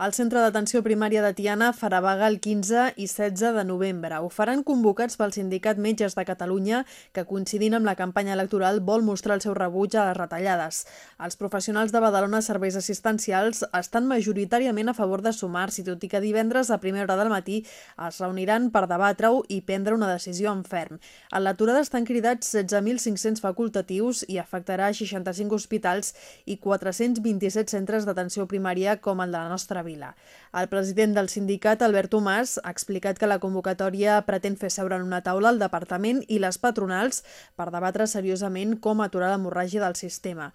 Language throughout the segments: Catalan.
El Centre d'Atenció Primària de Tiana farà vaga el 15 i 16 de novembre. Ho faran convocats pel Sindicat Metges de Catalunya, que coincidint amb la campanya electoral vol mostrar el seu rebuig a les retallades. Els professionals de Badalona Serveis Assistencials estan majoritàriament a favor de sumar-s'hi, tot i que divendres a primera hora del matí es reuniran per debatre-ho i prendre una decisió en ferm. En l'aturada estan cridats 16.500 facultatius i afectarà 65 hospitals i 427 centres d'atenció primària com el de la nostra vida Vila. El president del sindicat, Albert Tomàs, ha explicat que la convocatòria pretén fer seure en una taula el departament i les patronals per debatre seriosament com aturar l'hemorràgia del sistema.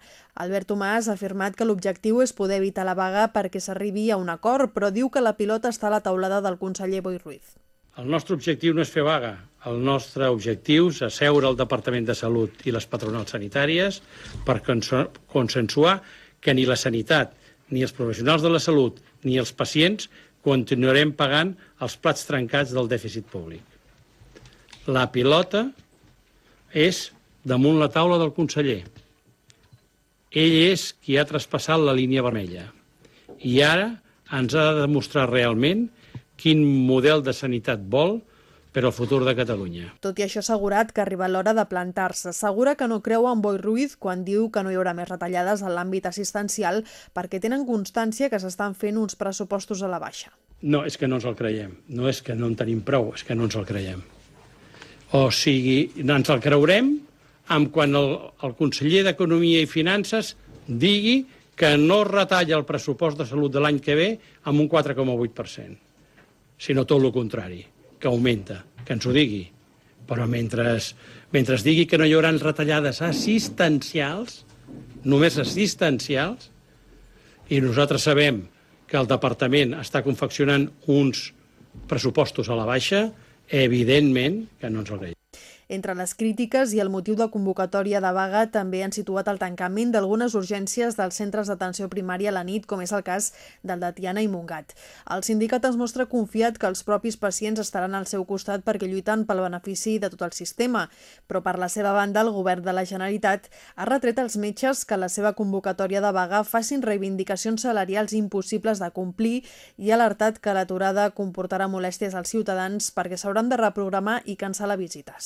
Albert Tomàs ha afirmat que l'objectiu és poder evitar la vaga perquè s'arribi a un acord, però diu que la pilota està a la taulada del conseller Boi Ruiz. El nostre objectiu no és fer vaga. El nostre objectiu és asseure el Departament de Salut i les patronals sanitàries per consensuar que ni la sanitat ni els professionals de la salut ni els pacients continuarem pagant els plats trencats del dèficit públic. La pilota és damunt la taula del conseller. Ell és qui ha traspassat la línia vermella. I ara ens ha de demostrar realment quin model de sanitat vol per al futur de Catalunya. Tot i això, ha assegurat que arriba l'hora de plantar-se. Assegura que no creu en Boi Ruiz quan diu que no hi haurà més retallades en l'àmbit assistencial perquè tenen constància que s'estan fent uns pressupostos a la baixa. No, és que no ens el creiem. No és que no en tenim prou, és que no ens el creiem. O sigui, ens el creurem amb quan el, el conseller d'Economia i Finances digui que no retalla el pressupost de salut de l'any que ve amb un 4,8%, sinó tot el contrari que augmenta, que ens ho digui. Però mentre, mentre digui que no hi haurà retallades assistencials, només assistencials, i nosaltres sabem que el departament està confeccionant uns pressupostos a la baixa, evidentment que no ens el creiem. Entre les crítiques i el motiu de convocatòria de vaga també han situat el tancament d'algunes urgències dels centres d'atenció primària a la nit, com és el cas del de Tiana i Montgat. El sindicat es mostra confiat que els propis pacients estaran al seu costat perquè lluiten pel benefici de tot el sistema, però per la seva banda el govern de la Generalitat ha retret als metges que la seva convocatòria de vaga facin reivindicacions salarials impossibles de complir i ha alertat que l'aturada comportarà molèsties als ciutadans perquè s'hauran de reprogramar i cancel·lar visites.